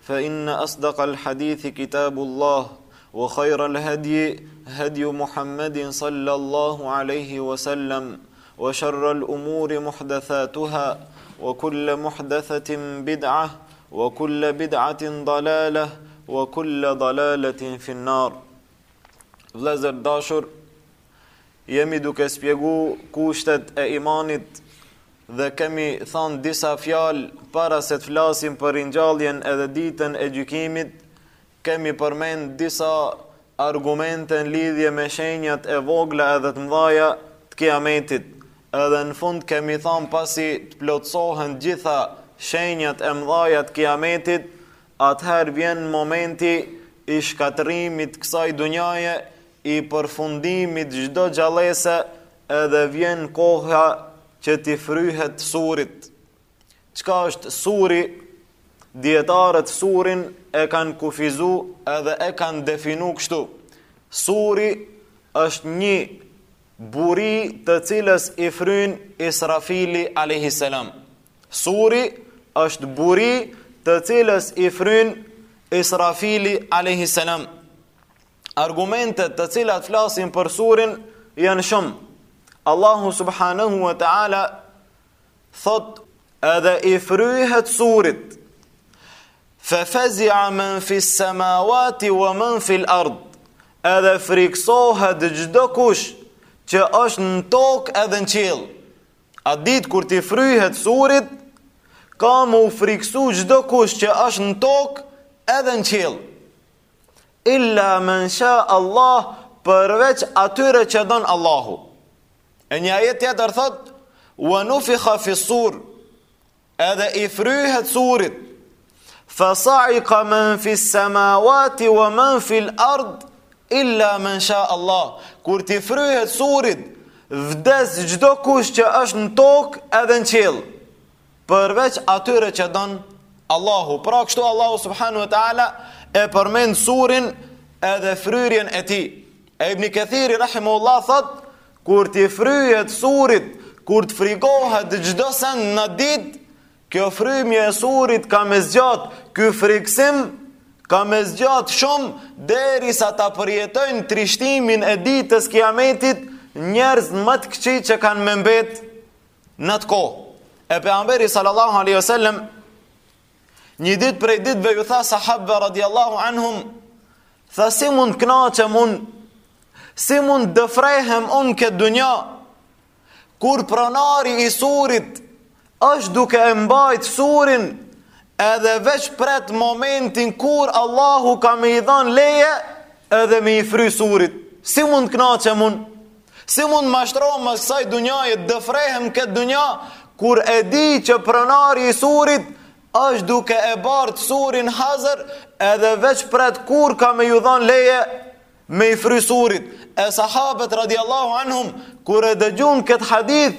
فإن أصدق الحديث كتاب الله وخير الهدي هدي محمد صلى الله عليه وسلم وشر الأمور محدثاتها وكل محدثة بدعة وكل بدعة ضلالة وكل ضلالة في النار Vlezër داشر Jemi duke spjegu kushtet e imanit dhe kemi thanë disa fjalë para se të flasim për ringjalljen edhe ditën e gjykimit, kemi përmend disa argumente në lidhje me shenjat e vogla edhe të mdhaja të kiametit, edhe në fund kemi thanë pasi të plotësohen të gjitha shenjat e mdhaja të kiametit, atëherë vjen momenti i shkatërrimit të kësaj dunjaje i përfundimit çdo gjallese edhe vjen koha që t'i fryhet surit. Çka është suri? Dijetarët surin e kanë kufizu edhe e kanë definu kështu. Suri është një buri të cilës i fryn Israfili alayhi salam. Suri është buri të cilës i fryn Israfili alayhi salam. Argumentet të cilat flasin për surin janë shumë. Allahu subhanahu wa ta'ala thotë edhe i fryhet surit. Fe fezi'a men fis samawati wa men fil ard. Edhe friksohet çdo kush që është në tokë edhe në qiell. Atë ditë kur t'i fryhet surit, ka me u friksu çdo kush që është në tokë edhe në qiell. Illa men sha Allah përveç atyre që don Allahu. E në një ajet tjetër thotë wa nufikha fi sur edhe i fryhet surit fa sa'iqa man fi samawati wa man fi al-ard illa man sha Allah kur t'i fryhet surit vdes çdo kush që është në tokë edhe në qiell Përveç atyre që don Allahu. Pra kështu Allahu subhanahu wa taala e përmend surin edhe fryrjen e tij. E Ibn Kathiri rahimahullah thotë kur t'i fryhet surit, kur të frigohet çdo send n'atë ditë, kjo fryrje e surit ka me zgjat, ky frigsim ka me zgjat shumë derisa ta përjetojnë trishtimin e ditës kiametit njerëz ma të këqij që kanë me mbet Në atë kohë, e pejgamberi sallallahu alaihi wasallam një ditë prej ditëve ju tha sahabëve radiallahu anhum, tha si mund të kënaqem unë, si mund të dëfrehem unë n'këtë dunja, kur pronari i surit është duke e mbajt surin, edhe veç pret momentin kur Allahu ka me i dhanë leje, edhe me i fry surit, si mund të kënaqem unë, Si mund mashtrohem mas kësaj dunjaje, dëfrehem n'këtë dunja, kur e di që pronari i surit është duke e bartë surin hazër edhe veç pret kur ka me ju dhonë leje me i fry surit. E sahabet radiallahu anhum, kur e dëgjun këtë hadith,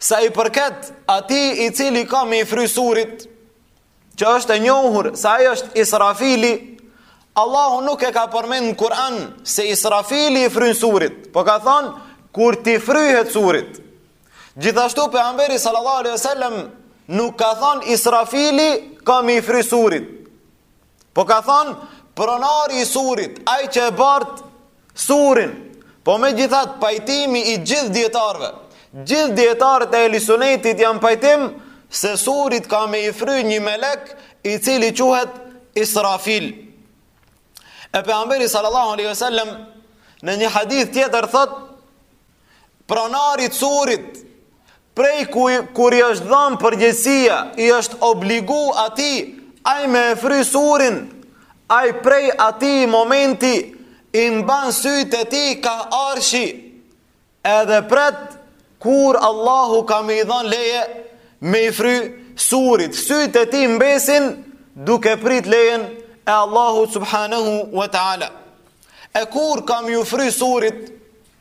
Sa i përket atij i cili ka me i fry surit, që është e njohur, se ai është Israfili, Allahu nuk e ka përmend në Kur'an se Israfili i fryn surit, po ka thonë, kur t'i fryhet surit. Gjithashtu pejgamberi sallallahu alaihi wasallam, nuk ka thonë Israfili ka me i fry surit. Po ka thonë, pronari i surit, ai që e bart surin, po megjithatë pajtimi i gjithë dijetarëve, gjithë dijetarët e ehli sunetit janë pajtim, se surit ka me i fry një melek, i cili quhet Israfil. E pejgamberi sallallahu alaihi wasallam, në një hadith tjetër thotë, Pronari i surit, prej ku, kur i është dhanë përgjegjësia, i është obligu atij, ai me e fry surin, ai prej atij momenti, i mban sytë e tij kah arshi, edhe pret, kur Allahu ka me i dhanë leje, me i fry surit, sytë e tij mbesin, duke prit lejen e Allahut subhanahu wa ta'ala. E kur ka me ju fry surit,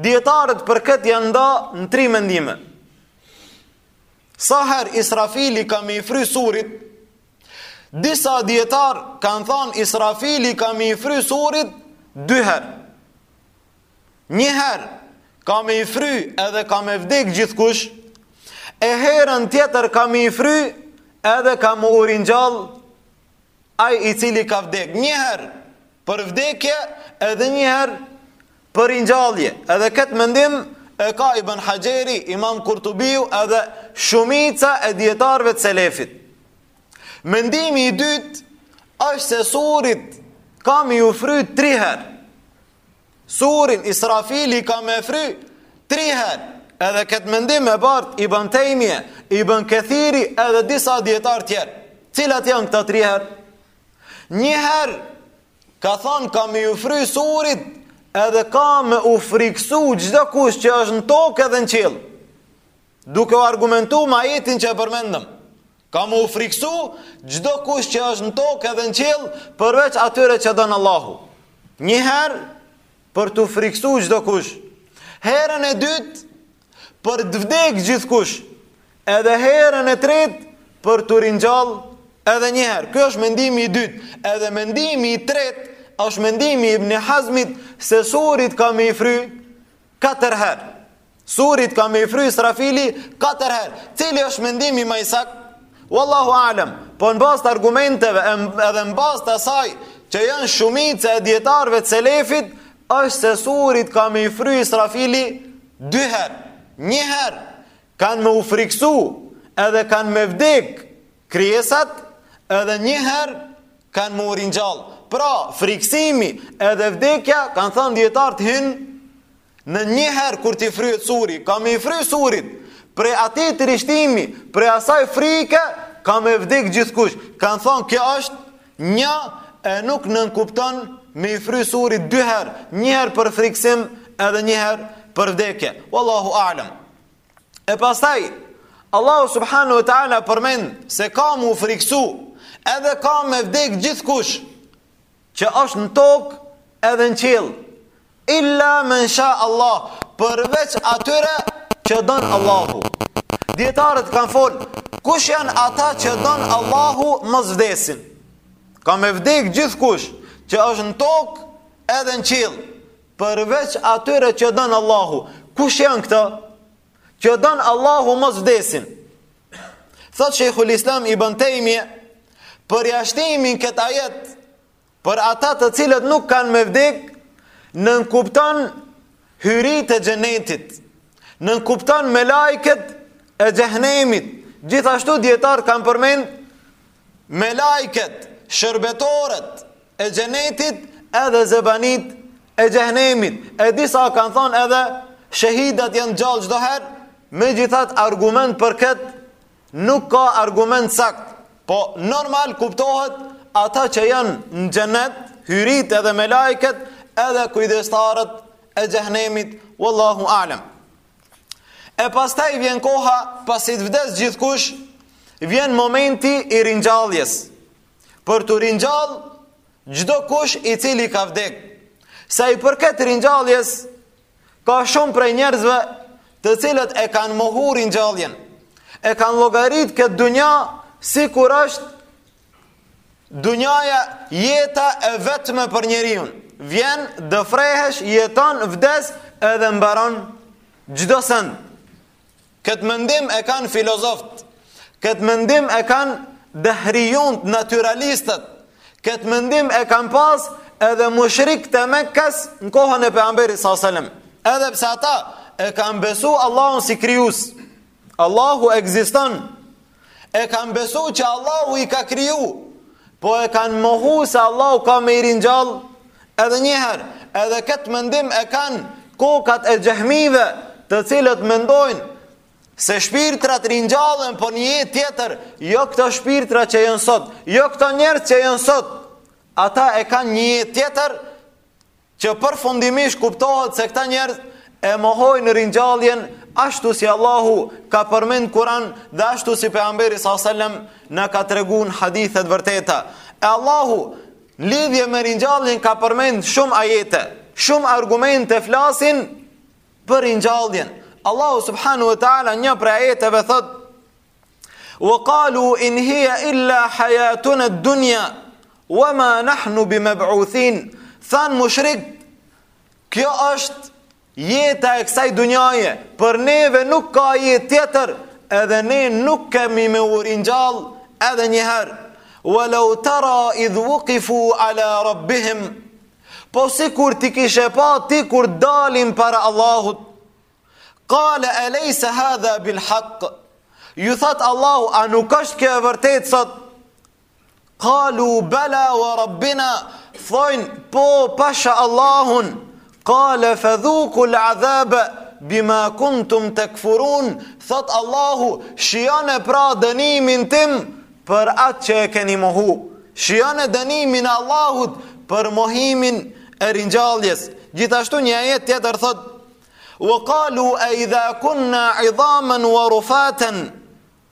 Dijetarët për këtë janë nda në tri mendime. Sa herë Israfili ka me i fry surit, disa dijetarë kanë thanë Israfili ka me i fry surit dy herë. Një herë ka me i fry edhe ka me vdek gjithkush, e herën tjetër ka me i fry edhe ka me u ringjall Ai i cili ka vdek, një herë për vdekje edhe një herë për ringjallje. Edhe këtë mendim e ka Ibn Haxheri, Imam Kurtubiu edhe shumica e dijetarëve të selefit. Mendimi i dytë është se surit ka me iu fry tri herë. Surin, Israfili ka me e fry, tri herë, edhe këtë mendim e bart Ibn Tejmije, Ibn Kethiri edhe disa dijetarë tjerë. Cilat janë këta tri herë? Një herë, ka thonë ka me ju fry surit, edhe ka me u friksu çdokush që është në tokë edhe në qiell. Duke u argumentu me ajetin që e përmendëm. Ka me u frikësu çdo kush që është në tokë edhe në qiell, përveç atyre që don Allahu. Një herë për t'u frikësu çdo kush. Herën e dytë për të vdek gjithkush. Edhe herën e tretë për t'u ringjall edhe një herë. Ky është mendimi i dytë, edhe mendimi i tretë është mendimi i Ibn Hazmit se surit ka me i fry katër herë. Surit ka me i fry Israfili katër herë. Cili është mendimi më i saktë? Wallahu a'lam. Po në bazë të argumenteve edhe në bazë të asaj që janë shumica e dijetarëve të selefit, është se surit ka me i fry Israfili dy herë. Një herë kanë me u friksu edhe kanë me vdek krijesat, edhe një herë kanë me u ringjall. Pra, friksimi edhe vdekja kanë thënë dijetarët hin Në një herë kur t'i fryhet surit, ka me i fry surit, prej atij trishtimi, prej asaj frike, ka me vdek gjithkush. Kanë thonë, kjo është një e nuk nënkupton me i fry surit dy herë, një herë për friksim edhe një herë për vdekje. Wallahu a'lam. E pastaj, Allahu subhanehu ve teala përmend se ka m'u friksu edhe ka me vdek gjithkush. që është në tokë edhe në qiell, illa men sha Allah, përveç atyre që don Allahu. Dijetarët kanë fol, kush janë ata që don Allahu mos vdesin? Ka me vdek gjithkush që është në tokë edhe në qiell, përveç atyre që don Allahu. Kush janë këta? Që don Allahu mos vdesin. Thotë Shejhul Islam Ibn Tejmije përjashtimi n'këtë ajet për ata të cilët nuk kanë me vdek nënkupton hyritë e xhenetit nënkupton melaiket e xhehnemit gjithashtu dijetarët kanë përmend Melaiket, shërbetorët e xhenetit edhe zebanitë e xhehenemit. E disa kanë thonë edhe shehidat janë t'gjallë çdo herë, megjithatë argument për këtë nuk ka argument t'saktë. Po normal kuptohet ata që janë në xhenet, hyritë edhe melaiket, edhe kujdestarët e xhehenemit, wallahu alem. E pastaj vjen koha pasi të vdes gjithkush, vjen momenti i ringjalljes. Për t'u ringjall çdo kush i cili ka vdek. Sa i përket ringjalljes, ka shumë prej njerëzve të cilët e kanë mohu ringjalljen. E kanë llogarit këtë dunja sikur është Dunjaja, jeta e vetme për njeriun. Vjen, dëfrehesh, jeton, vdes edhe mbaron çdo send. Këtë mendim e kanë filozoft, këtë mendim e kanë dëhrijunt, naturalistët, këtë mendim e kanë pas edhe mushrikët e Mekës në kohën e pejgamberit s.a.s. Edhe pse ata e kanë besu Allahun si krijusë, Allahu ekziston. E kanë besu që Allahu i ka kriju, po e kanë mohu se Allahu ka me i ringjallë, edhe njëherë, edhe këtë mendim e kanë kokat e xhehmive të cilët mendojnë se shpirtrat ringjallen për një jetë tjetër, jo këto shpirtra që janë sot, jo këta njerëz që janë sot, ata e kanë një jetë tjetër, Që përfundimisht kuptohet se këta njerëz e mohojnë ringjalljen ashtu si Allahu ka përmend Kur'an dhe ashtu si pejgamberi sa selam na ka tregu në hadithe të vërteta. E Allahu n'lidhje me ringjalljen ka përmend shumë ajete, shumë argumente flasin për ringjalljen. Allahu subhanahu wa taala një prej ajeteve thotë Wa qalu in hiya illa hayatuna ad-dunya wa ma nahnu bimab'uthin. Thanë mushrikët, kjo është jeta e kësaj dunjaje, për neve nuk ka jetë tjetër, edhe ne nuk kemi me u ringjall edhe një herë. Wa law tara idh wuqifu ala rabbihim. Po sikur t'i kishe pa ti kur dalin para Allahut, Kale e lejse hadha bil haqë, ju thot Allahu, a nuk është kjo e vërtet sot? Kalu bela wa rabbina, thojnë po pasha Allahun, kale fedhuku l'adhabe, bima kuntum të këfurun, thot Allahu, shijone pra dënimin tim, për atë që e keni mohu, shijone dënimin e Allahut, për mohimin e ringjalljes. Gjithashtu një ajet tjetër thot, Wa qalu a idha kunna 'idhaman wa rufatan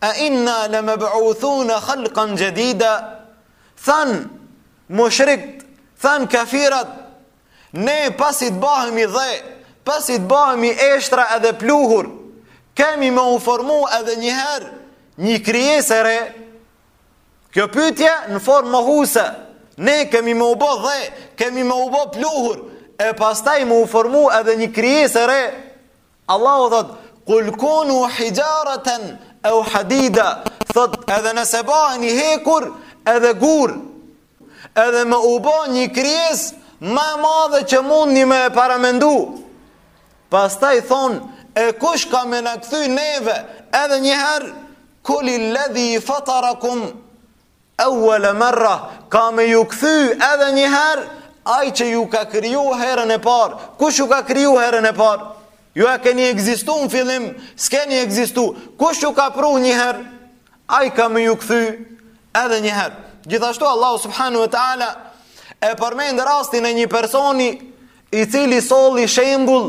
a inna lamab'uthun khalqan jadida thanë mushrikët thanë kafirat ne pasi të bëhemi dhe pasi të bëhemi eshtra edhe pluhur kemi me u formu edhe një herë një krijesë e re Kjo pytje në formë mohuse, ne kemi me u bo dhe, kemi me u bo pluhur, e pastaj me u formu edhe një krijesë e re. Allahu thot, kul kunu hijaraten eu hadida, thot edhe nëse baheni hekur edhe gur, edhe me u bo një krijesë ma e madhe që mundni me e paramendu. Pastaj thonë, e kush ka me na kthy neve edhe njëherë, Kuli ledhi fatarakum Ewele merra Ka me ju këthy edhe njëherë Aj që ju ka kriju herën e parë Kush ju ka kriju herën e parë Ju a keni egzistu në fillim, s'keni egzistu. Kush ju ka pru njëherë, ai ka me ju këthy edhe njëherë. Gjithashtu Allah subhanehu ve ta'ala e përmend rastin e një personi i cili solli shembull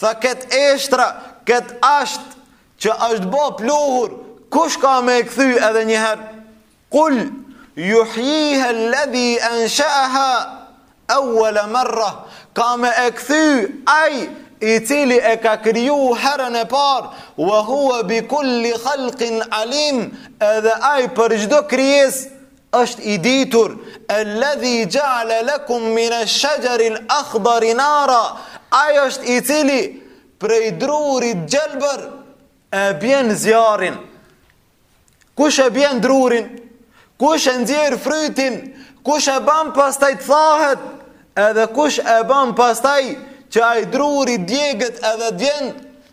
Tha këto eshtra, këtë asht që është bo pluhur, kush ka me e këthy edhe njëherë? Kul juhjiha ledhi ensheeha ewele merra, ka me e këthy aj, i cili e ka kriju herën e parë, u e hua bi kulli khalkin alim, edhe aj për çdo krijesë, është i ditur alladhi ja'ala lakum min ash-shajari al-akhdari nara ai është i cili prej drurit të gjelbër e bjen zjarrin kush e bjen drurin kush e nxjerr frytin kush e bën pastaj të thahet edhe kush e bën pastaj që ai druri djeget edhe e djeg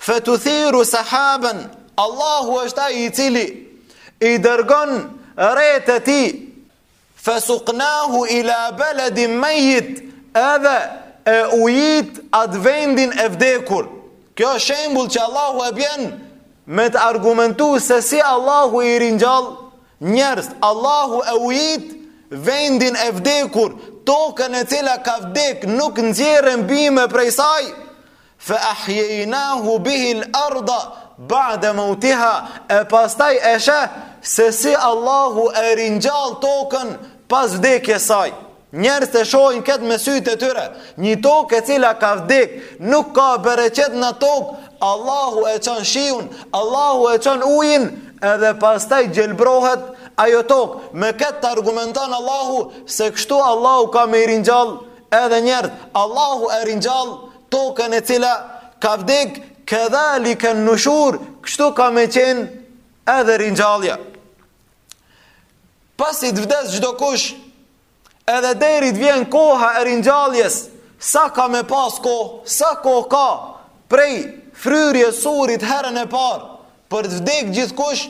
Fetuthiru sahaben, Allahu është ai i cili i dërgon retë e tij, fesuknahu ila beledim mejit edhe e ujit atë vendin e vdekur. Kjo është shembull që Allahu e bjen me t'argumentu se si Allahu i ringjall njerëzit. Allahu e ujit vendin e vdekur, tokën e cila ka vdek nuk nxjerr bime prej saj, Fa ahjejna bihi al-ardha ba'da mawtiha, e pastaj e sheh se si Allahu e ringjall tokën pas vdekjes saj. Njerëzit e shohin këtë me sytë e tyre, një tokë e cila ka vdek, nuk ka bereqet në tokë, Allahu e çon shiun, Allahu e çon ujin, edhe pastaj gjelbrohet ajo tokë. Me këtë argumenton Allahu se kështu Allahu ka me i ringjall Edhe njerëzit, Allahu e ringjall tokën e cila ka vdek, kedhalike nushur, kështu ka me qenë edhe ringjallja. Pasi të vdes çdo kush, edhe deri të vjen koha e ringjalljes, sa ka me pas kohë, sa kohë ka prej fryrjes surit herën e parë, Për të vdek gjithkush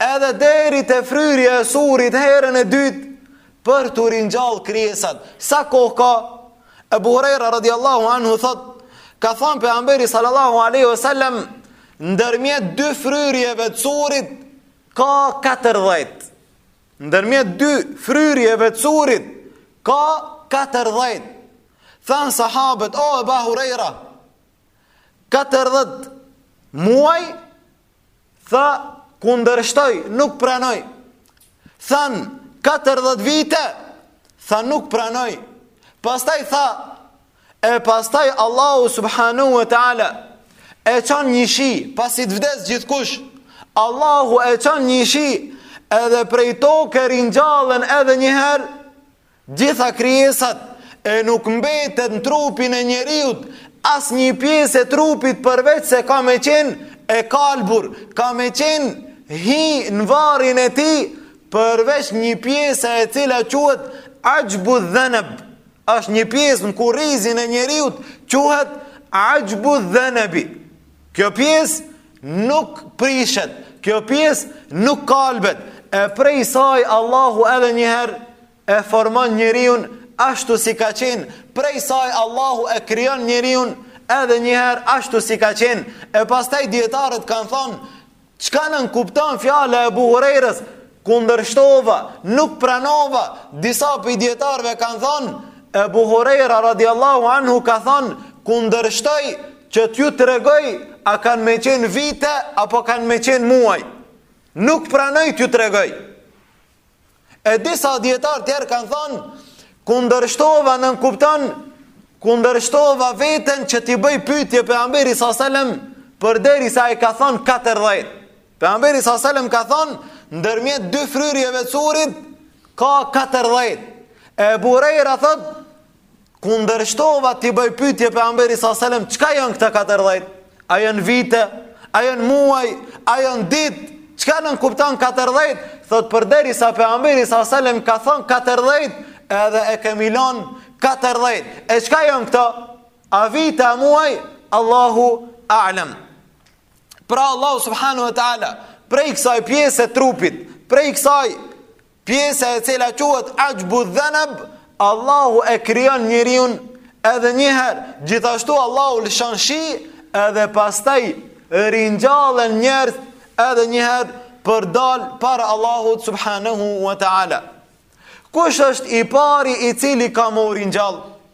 Edhe deri te fryrja e surit herën e dytë Për t'u ringjall krijesat Sa kohë ka Ebu Hurejra radiallahu anhu thotë Ka thonë pejgamberi sallallahu alejhi ve sellem Ndërmjet dy fryrjeve të surit Ka 40 Ndërmjet dy fryrjeve të surit Ka 40 Thanë sahabët O Eba Hurejra katërdhjetë muaj, tha kundërshtoj, nuk pranoj, thanë katërdhjetë vite, tha nuk pranoj, pastaj tha, e pastaj Allahu subhanahu wa ta'ala, e çon një shi, pasi të vdes gjithkush, Allahu e çon një shi, edhe prej toke ringjallen edhe njëherë, Gjitha krijesat e nuk mbetet në trupin e njeriut as një pjesë e trupit përveç se ka me qenë e kalbur, ka me qenë hi në varrin e tij përveç një pjesë e cila quhet axhbu dheneb, është një pjesë në kurrizin e njeriut quhet axhbu dhenebi. Kjo pjesë nuk prishet, kjo pjesë nuk kalbet, e prej saj Allahu edhe njëherë e formon njeriun ashtu si ka qenë, prej saj Allahu e krijon njeriun edhe njëherë ashtu si ka qenë, e pastaj dijetarët kanë thonë, Çka nënkupton fjala e Ebu Hurejres? Kundërshtova, nuk pranova, disa prej dijetarëve kanë thonë Ebu Hurejra radiallahu anhu ka thonë kundërshtoj që t'ju tregoj a kanë me qenë vite apo kanë me qenë muaj. Nuk pranoj t'ju tregoj. E disa dijetarë tjerë kanë thonë, kundërshtova nënkupton, kundërshtova veten që t'i bëj pyetje pejgamberit salallahu alejhi ve sellem, përderisa e ka thonë 40. Pejgamberi salallahu alejhi ve sellem ka thonë, ndërmjet dy fryrjeve të surit, ka 40. Ebu Hurejra thotë, Kundërshtova t'i bëj pyetje pejgamberit salallahu alejhi ve sellem, çka janë këto 40? A janë vite? A janë muaj? A janë ditë? Çka nënkupton 40? Thotë përderisa pejgamberi salallahu alejhi ve sellem ka thonë 40, edhe e kemi lonë 40. E çka janë këta? A vite a muaj? Allahu a'lam. Pra Allahu subhanahu wa ta'ala, prej kësaj pjese e trupit, prej kësaj Pjese e cila quhet axhbu dhenab, Allahu e krijon njeriun edhe një herë, gjithashtu Allahu lëshon shi edhe pastaj ringjallen njerëz edhe një herë për të dalë para Allahut subhanahu wa taala. Kush është i pari i cili ka me u ringjall?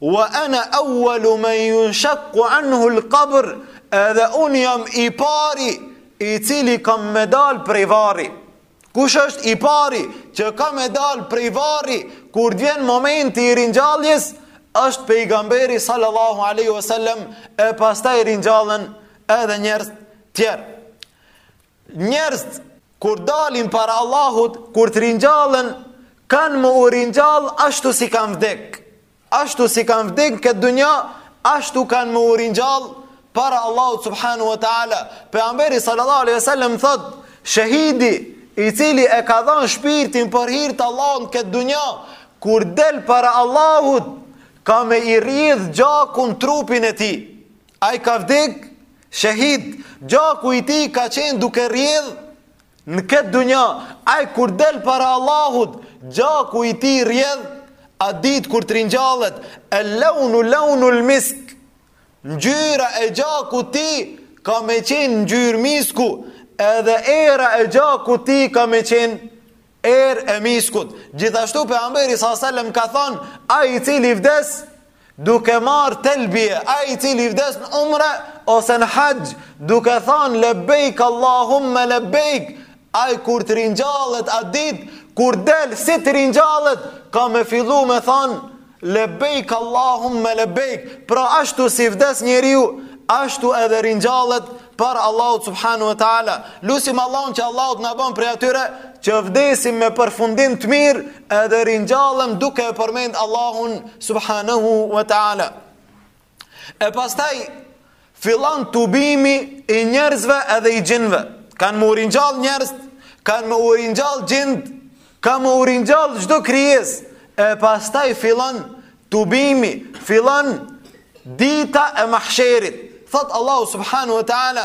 Wa ana awwalu man yunshaqqu anhu al-qabr, edhe unë jam i pari i cili kam me dal prej varri. Kush është i pari që ka me dal prej varri kur të vjen momenti i ringjalljes, është pejgamberi sallallahu alaihi wasallam e pastaj ringjallen edhe njerëz tjerë. Njerëzit kur dalin para Allahut, kur të ringjallen, kanë me u ringjall ashtu si kanë vdek. Ashtu si kanë vdek në këtë dunja, ashtu kanë me u ringjall para Allahut subhanahu wa taala. Pejgamberi sallallahu alaihi wasallam thotë, shahidi i cili e ka dhanë shpirtin për hir të Allahut në këtë dunja, kur del para Allahut, ka me i rrjedh gjaku n'trupin e tij. Ai ka vdek shehid, gjaku i tij ka qenë duke rrjedh në këtë dunja, ai kur del para Allahut, gjaku i tij rrjedh at ditë kur të ringjallet, el launu launul misk, ngjyra e gjakut tij ka me qenë ngjyrë misku, edhe era e gjakut tij ka me qenë erë e miskut. Gjithashtu pejgamberi sallallahu alajhi wasallam ka thanë, ai i cili vdes duke marr telbije, ai i cili vdes në umre ose në haxh, duke thanë lebejk Allahumma lebejk, ai kur të ringjallet at ditë, kur del si të ringjallet, ka me fillu me thanë Lebejk Allahumme lebejk, pra ashtu si vdes njeriu, ashtu edhe ringjallet para Allahut subhanahu wa ta'ala. Lusim Allahun që Allahut t'na ban prej atyre që vdesim me përfundim të mirë edhe ringjallem duke e përmend Allahun subhanahu wa ta'ala. E pastaj fillon tubimi i njerëzve edhe i xhinve. Kanë me u ringjall njerëz, kanë me u ringjall xhind, ka me u ringjall çdo krijesë. E pastaj fillon tubimi, fillon dita e mahsherit. Thotë Allahu subhanahu wa ta'ala,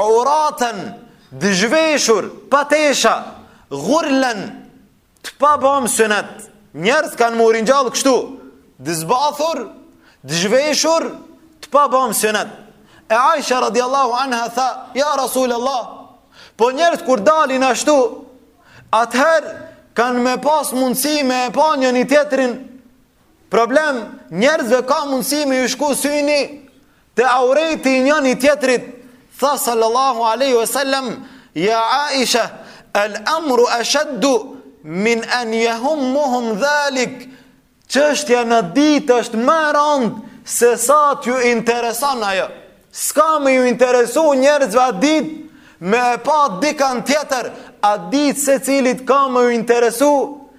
Uraten, të zhveshur, pa tesha, gurlen, të pa bamë synet, njerëz kanë m'u ringjall kështu, të zbathur, të zhveshur, të pa bamë synet. E Aisha radiallahu anha tha, ja Rasul Allah, po njerëz kur dalin ashtu, atëherë kanë me pas mundësi me e pa njeni tjetrin, problem, njerëzve ka mundësi me ju shku syni, Te aureti i njëni tjetrit, tha sallallahu aleyhi ve sellem, ja Aisha, el amru esheddu min en jehummuhum dhalik, çështja n'at ditë është më e randë, se sa t'ju intereson ajo. S'ka me ju interesu njerëzve at ditë, me e pa dikan tjetër, at ditë secilit ka me ju interesu,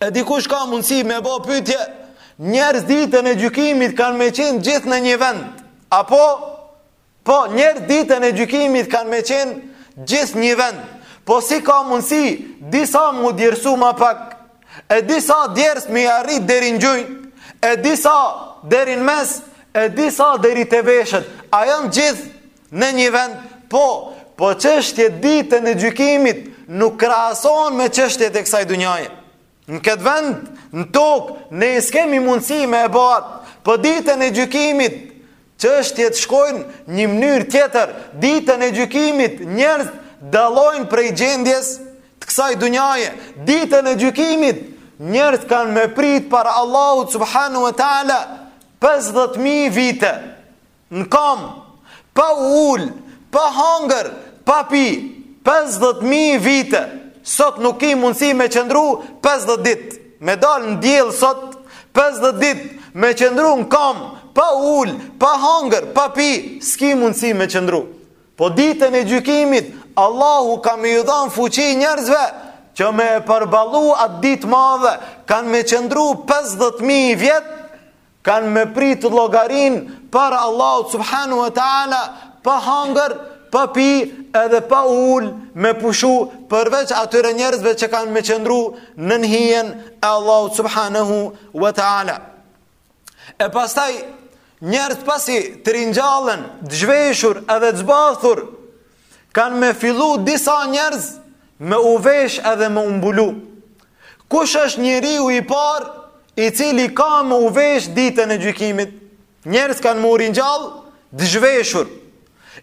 E dikush ka mundësi me bo pytje, njerëz ditën e gjykimit kanë me qenë gjithë në një vend. Apo, po, njerëz ditën e gjykimit kanë me qenë gjithë një vend. Po si ka mundësi, disa m'u djersu ma pak, e disa djersë m'i arrit deri n'gjunj, e disa deri n'mes, e disa deri te veshët. A janë gjithë, Në një vend, po, po çështjet ditën e gjykimit nuk krahasohen me çështjet e kësaj dunjaje. Në këtë vend, në tokë, ne s'kemi mundësi me e ba atë, po ditën e gjykimit, çështjet shkojnë një mënyrë tjetër, ditën e gjykimit njerëz dallojnë prej gjendjes të kësaj dunjaje, ditën e gjykimit njerëz kanë me prit para Allahut subhanahu wa ta'ala 50.000 vite, Në kam, pa u ul, pa hangër, pa pi, pesëdhjetë mijë vite. Sot nuk ki mundësi me qëndru pesëdhjetë ditë. Me dal në diell sot pesëdhjetë ditë me qëndru në kam, pa u ul, pa hangër, pa pi, s'ki mundësi me qëndru. Po ditën e gjykimit, Allahu ka me ju dhanë fuqi njerëzve, që me e përballu atë ditë madhe, kanë me qëndru 50.000 vjet, Kanë me pritë llogarinë para Allahut subhanahu wa ta'ala pa hangër, pa pi edhe pa u ul me pushu përveç atyre njerëzve që kanë me qëndru nën hijen e Allahut subhanahu wa ta'ala. E pastaj njerëz pasi të ringjallen, të zhveshur edhe të zbathur, Kanë me fillu disa njerëz me u vesh edhe me u mbulu. Kush është njeriu i parë i cili ka me u vesh ditën e gjykimit? Njerëz kanë me u ringjall të zhveshur.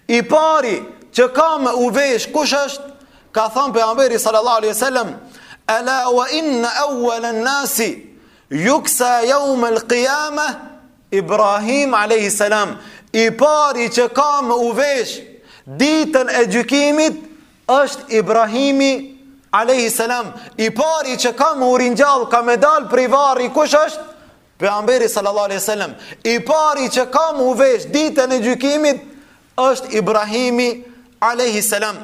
I pari që ka me u vesh kush është? Ka thanë Pejgamberi sallallahu alaihi wasallam, Ela wa inna awwala nasi yuksa yawm al-qiyamah Ibrahim alayhi salam, i pari që ka me u vesh ditën e gjykimit është Ibrahimi alayhi salam, i pari që ka me u ringjall ka me dal prej varri kush është? Pejgamberi sallallahu alaihi wasallam, i pari që ka me u vesh ditën e gjykimit është Ibrahimi alayhi salam.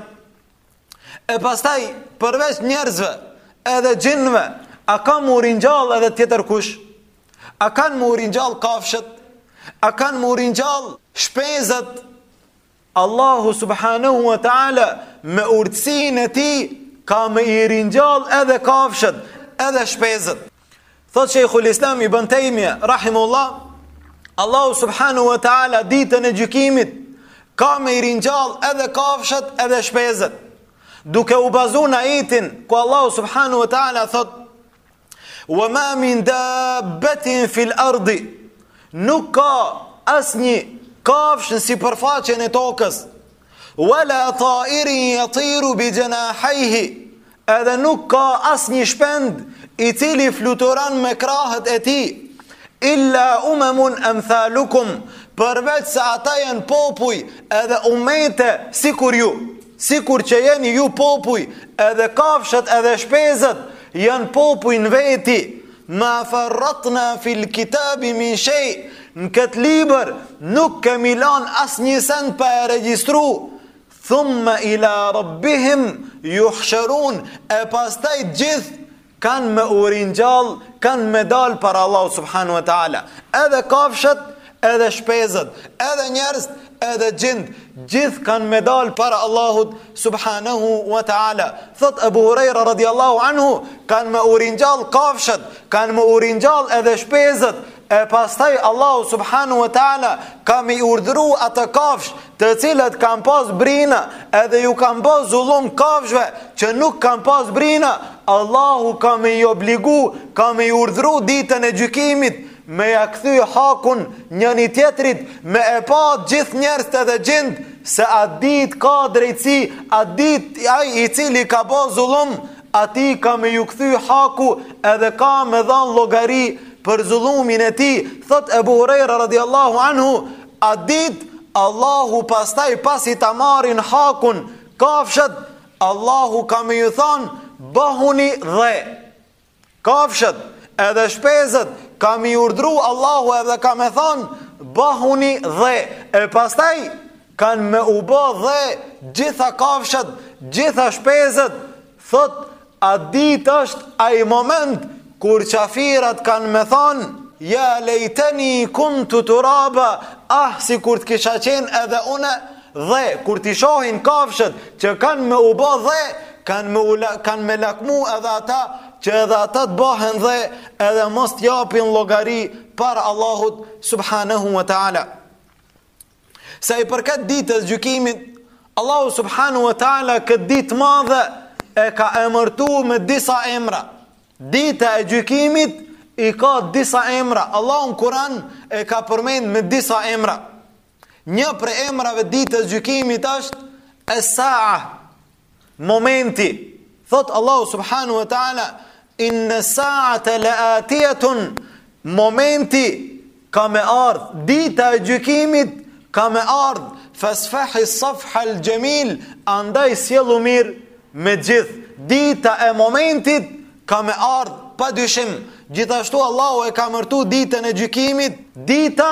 E pastaj përveç njerëzve, edhe xhinve, a ka me u ringjall edhe tjetër kush? A kanë me u ringjall kafshët? A kanë me u ringjall shpezët? Allahu subhanahu wa taala me urtësinë e tij ka me i ringjall edhe kafshët, edhe shpezët. Thot Sheikhul Islam Ibn Taymija rahimahullah, Allahu subhanahu wa taala ditën e gjykimit ka me i ringjall edhe kafshët edhe shpezët. Duke u bazu në ajetin ku Allahu subhanahu wa taala thot: "Wa ma min dabbetin fil ardi" Nuk ka asnjë kafshë n'sipërfaqen e tokës. Wala ta'irin yatiru bi janahayhi edhe nuk ka asnjë shpend i cili fluturon me krahët e tij illa umamun amthalukum përveç se ata janë popuj edhe umete sikur ju sikur që jeni ju popuj edhe kafshët edhe shpezët janë popuj në veti Ma farratna fil kitabi min shej, në këtë libër nuk kemi lan asnjë send pa e regjistru, thumme ila rabbihim juhsherun, e pastaj gjith kanë me u ringjall, kanë me dal para Allahut subhanahu wa ta'ala. Edhe kafshët, Edhe shpezët, edhe njerëzit, edhe xhinët, gjithë kanë me dalë para Allahut, subhanahu wa ta'ala. Thotë Ebu Hurejra, radiallahu anhu, kanë me u ringjallë kafshët, kanë me u ringjallë edhe shpezët, e pastaj Allahu subhanahu wa ta'ala ka me i urdhru ato kafsh të cilat kan pas brina edhe ju kan ba zullum kafshve që nuk kan pas brina Allahu ka me i obligu ka me i urdhru ditën e gjykimit me ja kthy hakun njëri tjetrit, me e pa gjithë njerëzit edhe xhint se atë ditë ka drejtësi, atë ditë ai i cili ka bo zullum, atij ka me ju kthy haku edhe ka me dhanë llogari për zullumin e tij. Thot Abu Huraira radhiyallahu anhu, atë ditë Allahu pastaj pasi ta marrin hakun kafshët, Allahu ka me ju thanë bahuni dhe Kafshët edhe shpezët ka me i urdhru Allahu edhe ka me than bahuni dhe e pastaj kanë me u bo dhe gjitha kafshët, gjitha shpezët, thot, a dit është ai moment, kur qafirat kanë me thonë, ja lejteni kuntu turaba, ah sikur të kisha qenë edhe unë, Dhe, kur t'i shohin kafshët që kanë me u bo dhe, kanë me, kanë me lakmu edhe ata, që edhe ata të bahen dhe, edhe mos t'japin llogari para Allahut subhanahu wa ta'ala. Sa i përket ditës gjykimit, Allahu subhanahu wa ta'ala këtë ditë t'madhe e ka emërtu me disa emra. Dita e gjykimit i ka disa emra. Allahu në kuran e ka përmend me disa emra. Një prej emrave t'ditës gjykimit është Esa'a, momenti. Thotë Allahu subhanahu wa ta'ala, innes-sa'ate le atijetun, momenti ka me ardhë, dita e gjykimit ka me ardhë, fesfehis-safhal xhemil, andaj sjellu mirë me gjithë, dita e momentit ka me ardhë, pa dyshim, gjithashtu Allahu e ka emërtu ditën e gjykimit, dita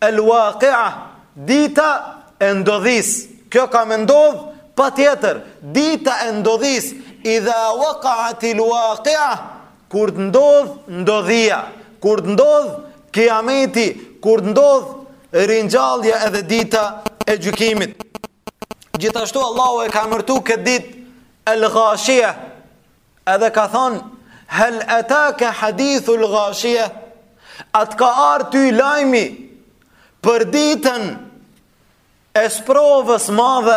El Waqia, dita e ndodhisë. Kjo ka me ndodh, patjetër, dita e ndodhisë. Idha waka'atil Waqia, kur të ndodh ndodhia. Kur të ndodh kiameti, kur të ndodh ringjallja edhe dita e gjykimit. Gjithashtu Allahu e ka emërtu këtë ditë El Ghashia, edhe ka thonë, Hel ataka hadithul Ghashia, a t'ka ardh ty lajmi për ditën e sprovës madhe,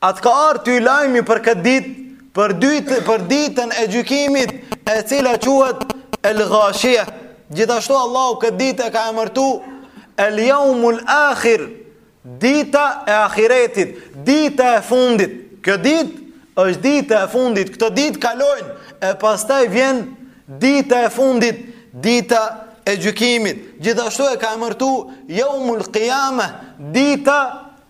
a t'ka ardh ty lajmi për këtë ditë, për, ditë, për ditën e gjykimit e cila quhet El Ghashia. Gjithashtu Allahu këtë ditë e ka emërtu El Jaumul Akhir, Dita e Ahiretit, dita e fundit. Kjo ditë është dita e fundit. Këto ditë kalojnë e pastaj vjen dita e fundit, dita e gjykimit. Gjithashtu e ka emërtu Jaumul Qiyame, dita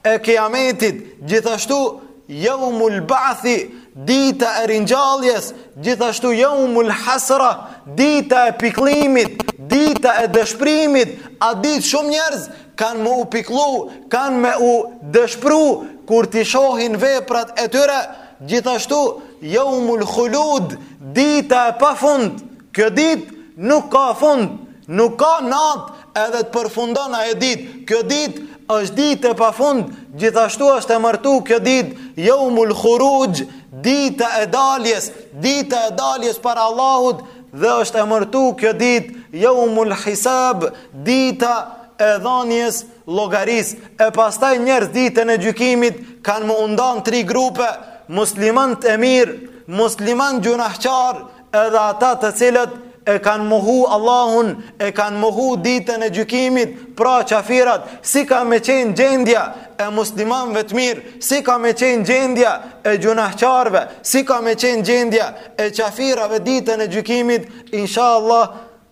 e Kiametit. Gjithashtu Jaumul Ba'thi, dita e ringjalljes. Gjithashtu Jaumul Hasra, dita e pikëllimit, dita e dëshpërimit. Atë ditë shumë njerëz kanë me u pikëllu, kanë me u dëshpëru kur t'i shohin veprat e tyre, gjithashtu jaumul khulud, dita e pafund, kjo ditë nuk ka fund, nuk ka natë edhe të përfundon ajo ditë, kjo ditë është ditë e pafund, gjithashtu është emërtu kjo ditë, jaumul khuruj, dita e daljes, dita e daljes para Allahut, dhe është emërtu kjo ditë, jaumul hisab, Dita e dhanies llogarisë e pastaj njerëzit ditën e gjykimit kanë me u nda n'tri grupe, muslimanët e mirë, muslimanët gjunahqar edhe ata të cilët e kanë mohu Allahun, e kanë mohu ditën e gjykimit, pra qafirat, si ka me qenë gjendja e muslimanëve të mirë, si ka me qenë gjendja e gjunahqarve, si ka me qenë gjendja e qafirave ditën e gjykimit, insha Allah,